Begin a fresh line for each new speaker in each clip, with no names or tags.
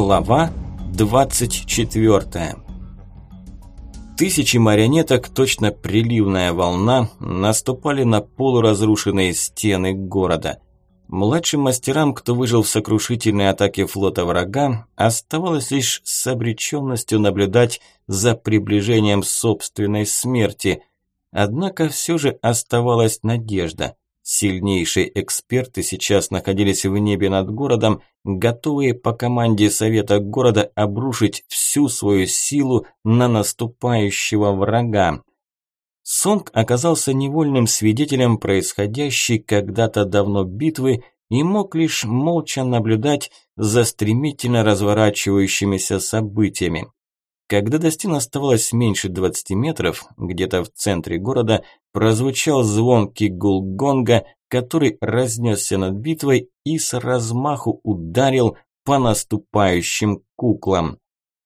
Глава 24 Тысячи марионеток, точно приливная волна, наступали на полуразрушенные стены города. Младшим мастерам, кто выжил в сокрушительной атаке флота врага, оставалось лишь с обреченностью наблюдать за приближением собственной смерти. Однако все же оставалась надежда. Сильнейшие эксперты сейчас находились в небе над городом, готовые по команде Совета города обрушить всю свою силу на наступающего врага. Сонг оказался невольным свидетелем происходящей когда-то давно битвы и мог лишь молча наблюдать за стремительно разворачивающимися событиями. Когда до стен оставалось меньше 20 метров, где-то в центре города прозвучал звонкий гул гонга, который разнесся над битвой и с размаху ударил по наступающим куклам.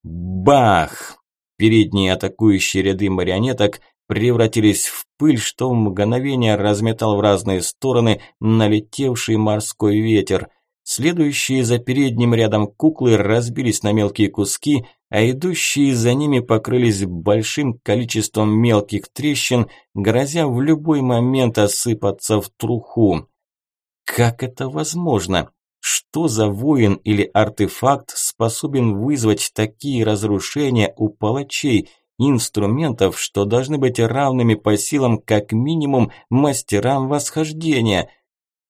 Бах! Передние атакующие ряды марионеток превратились в пыль, что в мгновение разметал в разные стороны налетевший морской ветер – Следующие за передним рядом куклы разбились на мелкие куски, а идущие за ними покрылись большим количеством мелких трещин, грозя в любой момент осыпаться в труху. Как это возможно? Что за воин или артефакт способен вызвать такие разрушения у палачей, инструментов, что должны быть равными по силам как минимум мастерам восхождения –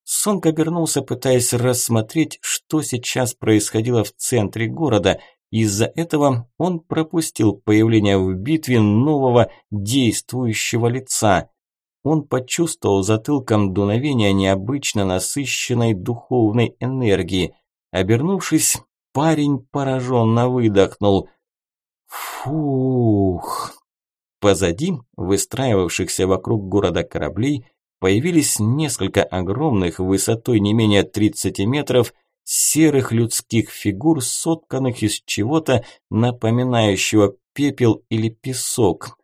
Сонг обернулся, пытаясь рассмотреть, что сейчас происходило в центре города. Из-за этого он пропустил появление в битве нового действующего лица. Он почувствовал затылком дуновение необычно насыщенной духовной энергии. Обернувшись, парень пораженно выдохнул. Фух! Позади выстраивавшихся вокруг города кораблей появились несколько огромных, высотой не менее 30 метров, серых людских фигур, сотканных из чего-то напоминающего пепел или песок.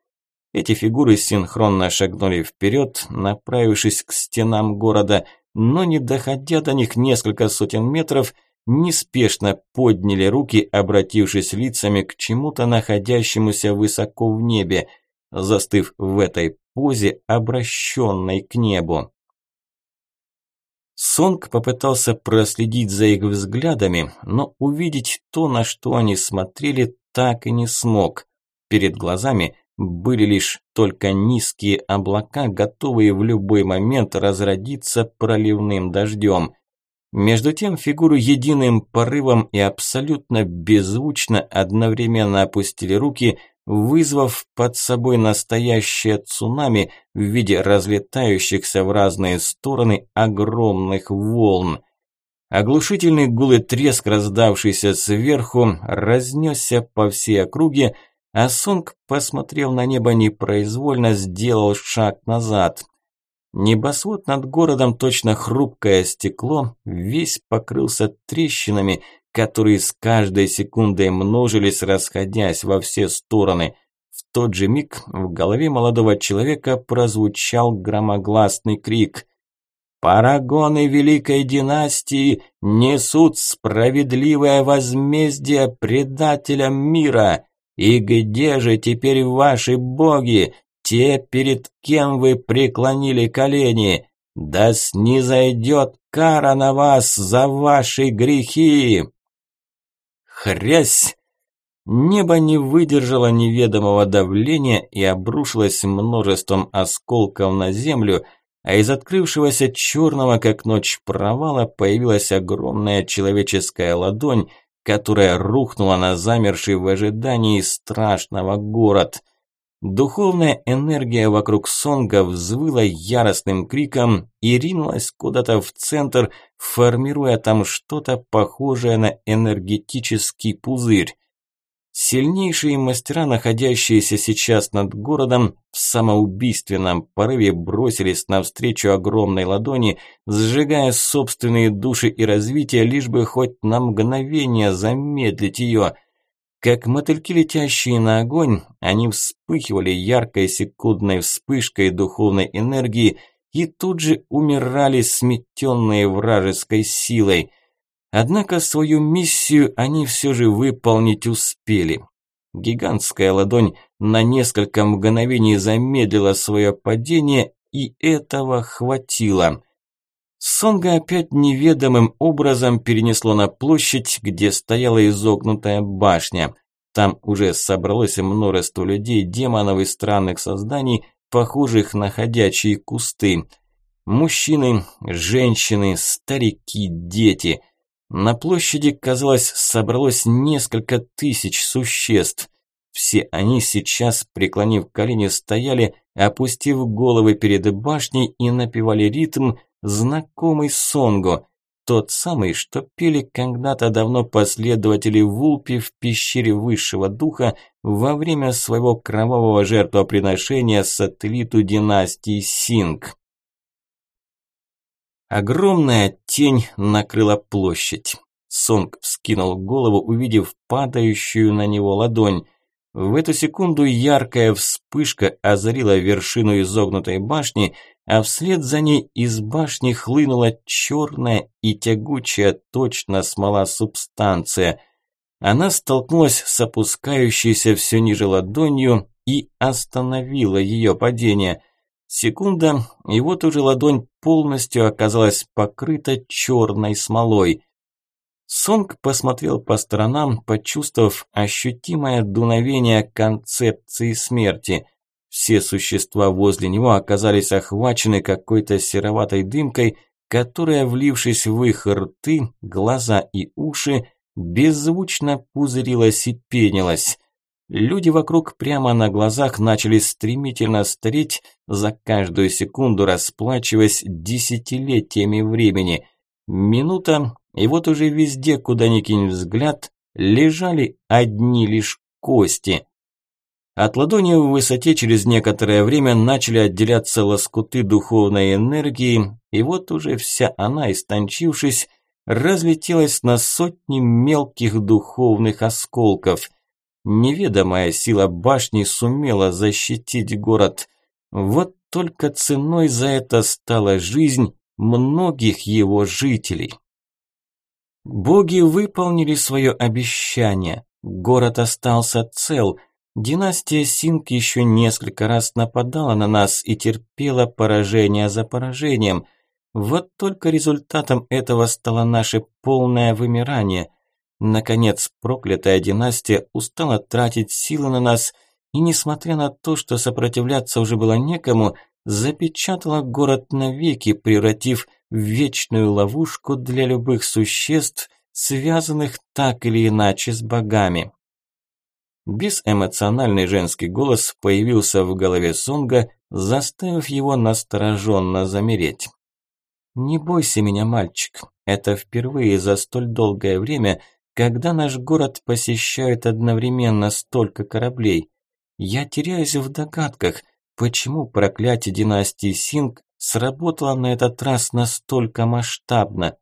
Эти фигуры синхронно шагнули вперед, направившись к стенам города, но не доходя до них несколько сотен метров, неспешно подняли руки, обратившись лицами к чему-то находящемуся высоко в небе. Застыв в этой позе, обращенной к небу. Сонг попытался проследить за их взглядами, но увидеть то, на что они смотрели, так и не смог. Перед глазами были лишь только низкие облака, готовые в любой момент разродиться проливным дождем. Между тем фигуры единым порывом и абсолютно беззвучно одновременно опустили руки, вызвав под собой настоящее цунами в виде разлетающихся в разные стороны огромных волн. Оглушительный гул и треск, раздавшийся сверху, разнесся по всей округе, а Сонг, посмотрев на небо непроизвольно, сделал шаг назад. Небосвод над городом, точно хрупкое стекло, весь покрылся трещинами – которые с каждой секундой множились, расходясь во все стороны. В тот же миг в голове молодого человека прозвучал громогласный крик «Парагоны Великой Династии несут справедливое возмездие предателям мира! И где же теперь ваши боги, те, перед кем вы преклонили колени? Да снизойдет кара на вас за ваши грехи!» Хрясь! Небо не выдержало неведомого давления и обрушилось множеством осколков на землю, а из открывшегося черного, как ночь провала, появилась огромная человеческая ладонь, которая рухнула на замерший в ожидании страшного город – Духовная энергия вокруг Сонга взвыла яростным криком и ринулась куда-то в центр, формируя там что-то похожее на энергетический пузырь. Сильнейшие мастера, находящиеся сейчас над городом, в самоубийственном порыве бросились навстречу огромной ладони, сжигая собственные души и развитие, лишь бы хоть на мгновение замедлить ее – как мотыльки, летящие на огонь, они вспыхивали яркой секундной вспышкой духовной энергии и тут же умирали, сметенные вражеской силой. Однако свою миссию они все же выполнить успели. Гигантская ладонь на несколько мгновений замедлила свое падение, и этого хватило. Сонга опять неведомым образом перенесло на площадь, где стояла изогнутая башня. Там уже собралось множество людей, демонов и странных созданий, похожих на ходячие кусты. Мужчины, женщины, старики, дети. На площади, казалось, собралось несколько тысяч существ. Все они сейчас, преклонив колени, стояли, опустив головы перед башней и напевали ритм, знакомый Сонгу, тот самый, что пели когда-то давно последователи Вулпи в пещере Высшего Духа во время своего кровавого жертвоприношения сателлиту династии Синг. Огромная тень накрыла площадь. Сонг вскинул голову, увидев падающую на него ладонь. В эту секунду яркая вспышка озарила вершину изогнутой башни, а вслед за ней из башни хлынула черная и тягучая точно смола субстанция. Она столкнулась с опускающейся все ниже ладонью и остановила ее падение. Секунда, и вот уже ладонь полностью оказалась покрыта черной смолой. Сонг посмотрел по сторонам, почувствовав ощутимое дуновение концепции смерти – все существа возле него оказались охвачены какой-то сероватой дымкой, которая, влившись в их рты, глаза и уши, беззвучно пузырилась и пенилась. Люди вокруг прямо на глазах начали стремительно стареть, за каждую секунду расплачиваясь десятилетиями времени. Минута, и вот уже везде, куда ни кинь взгляд, лежали одни лишь кости. От ладони в высоте через некоторое время начали отделяться лоскуты духовной энергии, и вот уже вся она, истончившись, разлетелась на сотни мелких духовных осколков. Неведомая сила башни сумела защитить город. Вот только ценой за это стала жизнь многих его жителей. Боги выполнили свое обещание. Город остался цел – Династия Синг еще несколько раз нападала на нас и терпела поражение за поражением. Вот только результатом этого стало наше полное вымирание. Наконец, проклятая династия устала тратить силы на нас и, несмотря на то, что сопротивляться уже было некому, запечатала город навеки, превратив в вечную ловушку для любых существ, связанных так или иначе с богами. Безэмоциональный женский голос появился в голове Сонга, заставив его настороженно замереть. «Не бойся меня, мальчик. Это впервые за столь долгое время, когда наш город посещают одновременно столько кораблей. Я теряюсь в догадках, почему проклятие династии Синг сработало на этот раз настолько масштабно.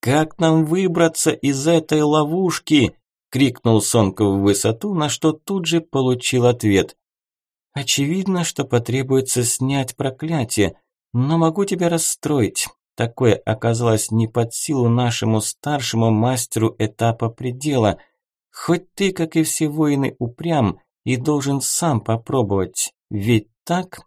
«Как нам выбраться из этой ловушки?» Крикнул Сонка в высоту, на что тут же получил ответ. Очевидно, что потребуется снять проклятие, но могу тебя расстроить. Такое оказалось не под силу нашему старшему мастеру этапа предела. Хоть ты, как и все воины, упрям и должен сам попробовать. Ведь так?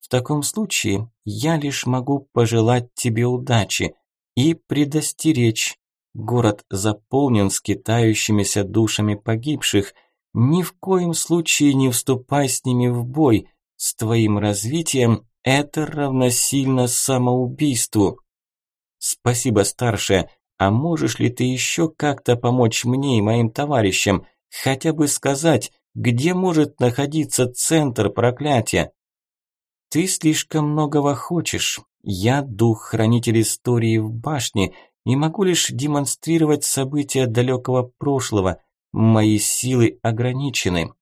В таком случае я лишь могу пожелать тебе удачи и предостеречь. Город заполнен скитающимися душами погибших. Ни в коем случае не вступай с ними в бой. С твоим развитием это равносильно самоубийству. Спасибо, старшая. А можешь ли ты еще как-то помочь мне и моим товарищам? Хотя бы сказать, где может находиться центр проклятия? Ты слишком многого хочешь. Я дух-хранитель истории в башне – и могу лишь демонстрировать события далекого прошлого. Мои силы ограничены.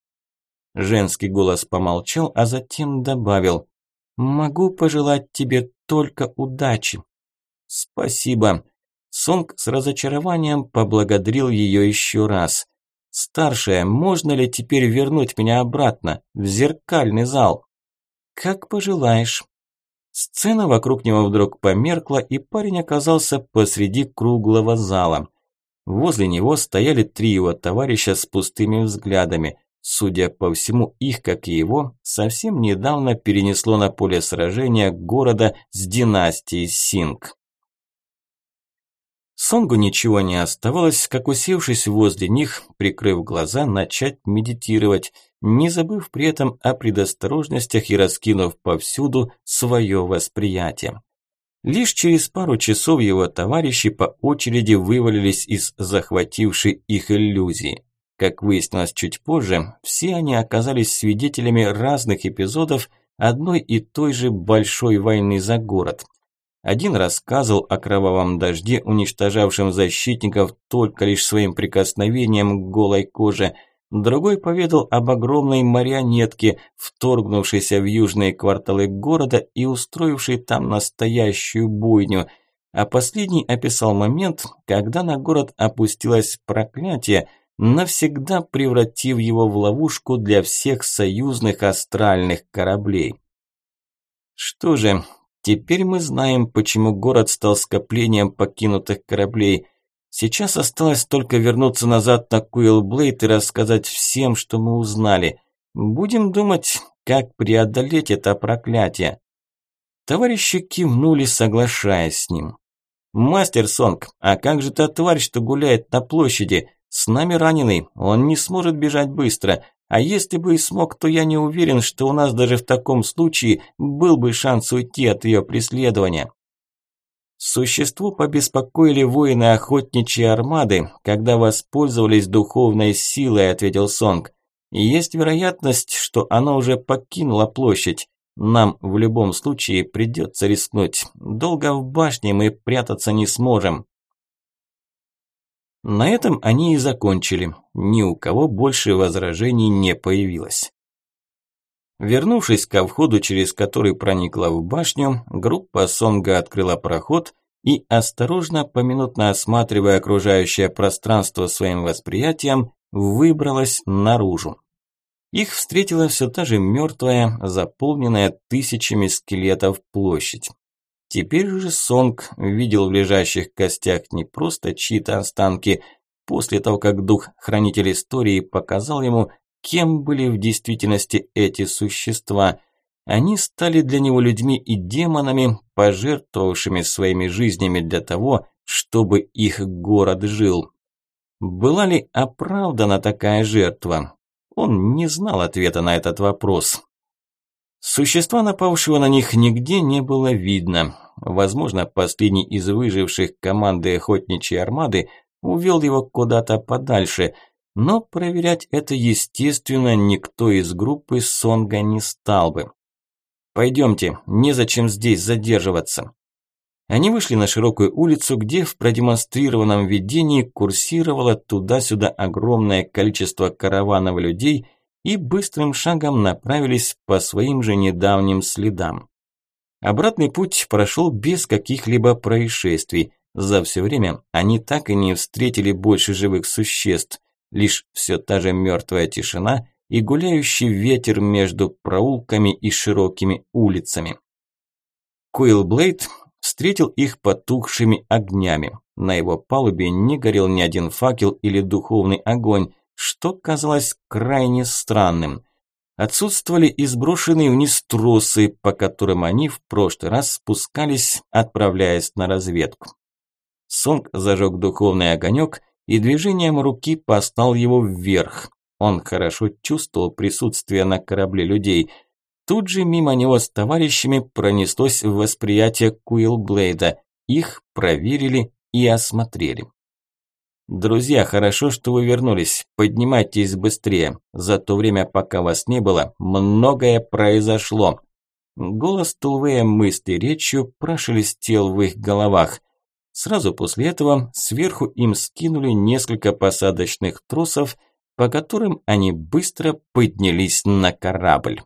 Женский голос помолчал, а затем добавил. Могу пожелать тебе только удачи. Спасибо. Сонг с разочарованием поблагодарил ее еще раз. Старшая, можно ли теперь вернуть меня обратно в зеркальный зал? Как пожелаешь. Сцена вокруг него вдруг померкла, и парень оказался посреди круглого зала. Возле него стояли три его товарища с пустыми взглядами. Судя по всему, их, как и его, совсем недавно перенесло на поле сражения города с династией Синг. Сонгу ничего не оставалось, как усевшись возле них, прикрыв глаза, начать медитировать, не забыв при этом о предосторожностях и раскинув повсюду свое восприятие. Лишь через пару часов его товарищи по очереди вывалились из захватившей их иллюзии. Как выяснилось чуть позже, все они оказались свидетелями разных эпизодов одной и той же большой войны за город. Один рассказывал о кровавом дожде, уничтожавшем защитников только лишь своим прикосновением к голой коже, другой поведал об огромной марионетке, вторгнувшейся в южные кварталы города и устроившей там настоящую бойню – а последний описал момент, когда на город опустилось проклятие – навсегда превратив его в ловушку для всех союзных астральных кораблей. Что же, теперь мы знаем, почему город стал скоплением покинутых кораблей. Сейчас осталось только вернуться назад на Куилблейд и рассказать всем, что мы узнали. Будем думать, как преодолеть это проклятие. Товарищи кивнули, соглашаясь с ним. «Мастер Сонг, а как же та тварь, что гуляет на площади? С нами раненый, он не сможет бежать быстро. А если бы и смог, то я не уверен, что у нас даже в таком случае был бы шанс уйти от ее преследования. Существу побеспокоили воины охотничьей армады, когда воспользовались духовной силой, ответил Сонг. Есть вероятность, что оно уже покинуло площадь. Нам в любом случае придется рискнуть. Долго в башне мы прятаться не сможем. На этом они и закончили. Ни у кого больше возражений не появилось. Вернувшись ко входу, через который проникла в башню, группа Сонга открыла проход и, осторожно, поминутно осматривая окружающее пространство своим восприятием, выбралась наружу. Их встретила все та же мертвая, заполненная тысячами скелетов площадь. Теперь же Сонг видел в лежащих костях не просто чьи-то останки, после того, как дух хранитель истории показал ему, кем были в действительности эти существа. Они стали для него людьми и демонами, пожертвовавшими своими жизнями для того, чтобы их город жил. Была ли оправдана такая жертва? Он не знал ответа на этот вопрос. Существа, напавшего на них, нигде не было видно. Возможно, последний из выживших команды охотничьей армады увел его куда-то подальше, но проверять это, естественно, никто из группы Сонга не стал бы. «Пойдемте, незачем здесь задерживаться». Они вышли на широкую улицу, где в продемонстрированном видении курсировало туда-сюда огромное количество караванов людей – и быстрым шагом направились по своим же недавним следам. Обратный путь прошел без каких-либо происшествий. За все время они так и не встретили больше живых существ, лишь все та же мертвая тишина и гуляющий ветер между проулками и широкими улицами. Куилблейд встретил их потухшими огнями. На его палубе не горел ни один факел или духовный огонь, что казалось крайне странным. Отсутствовали и сброшенные вниз тросы, по которым они в прошлый раз спускались, отправляясь на разведку. Сонг зажег духовный огонек и движением руки послал его вверх. Он хорошо чувствовал присутствие на корабле людей. Тут же мимо него с товарищами пронеслось восприятие Куилблейда. Их проверили и осмотрели. «Друзья, хорошо, что вы вернулись. Поднимайтесь быстрее. За то время, пока вас не было, многое произошло». Голос Тулвея мысли речью прошелестел в их головах. Сразу после этого сверху им скинули несколько посадочных тросов, по которым они быстро поднялись на корабль.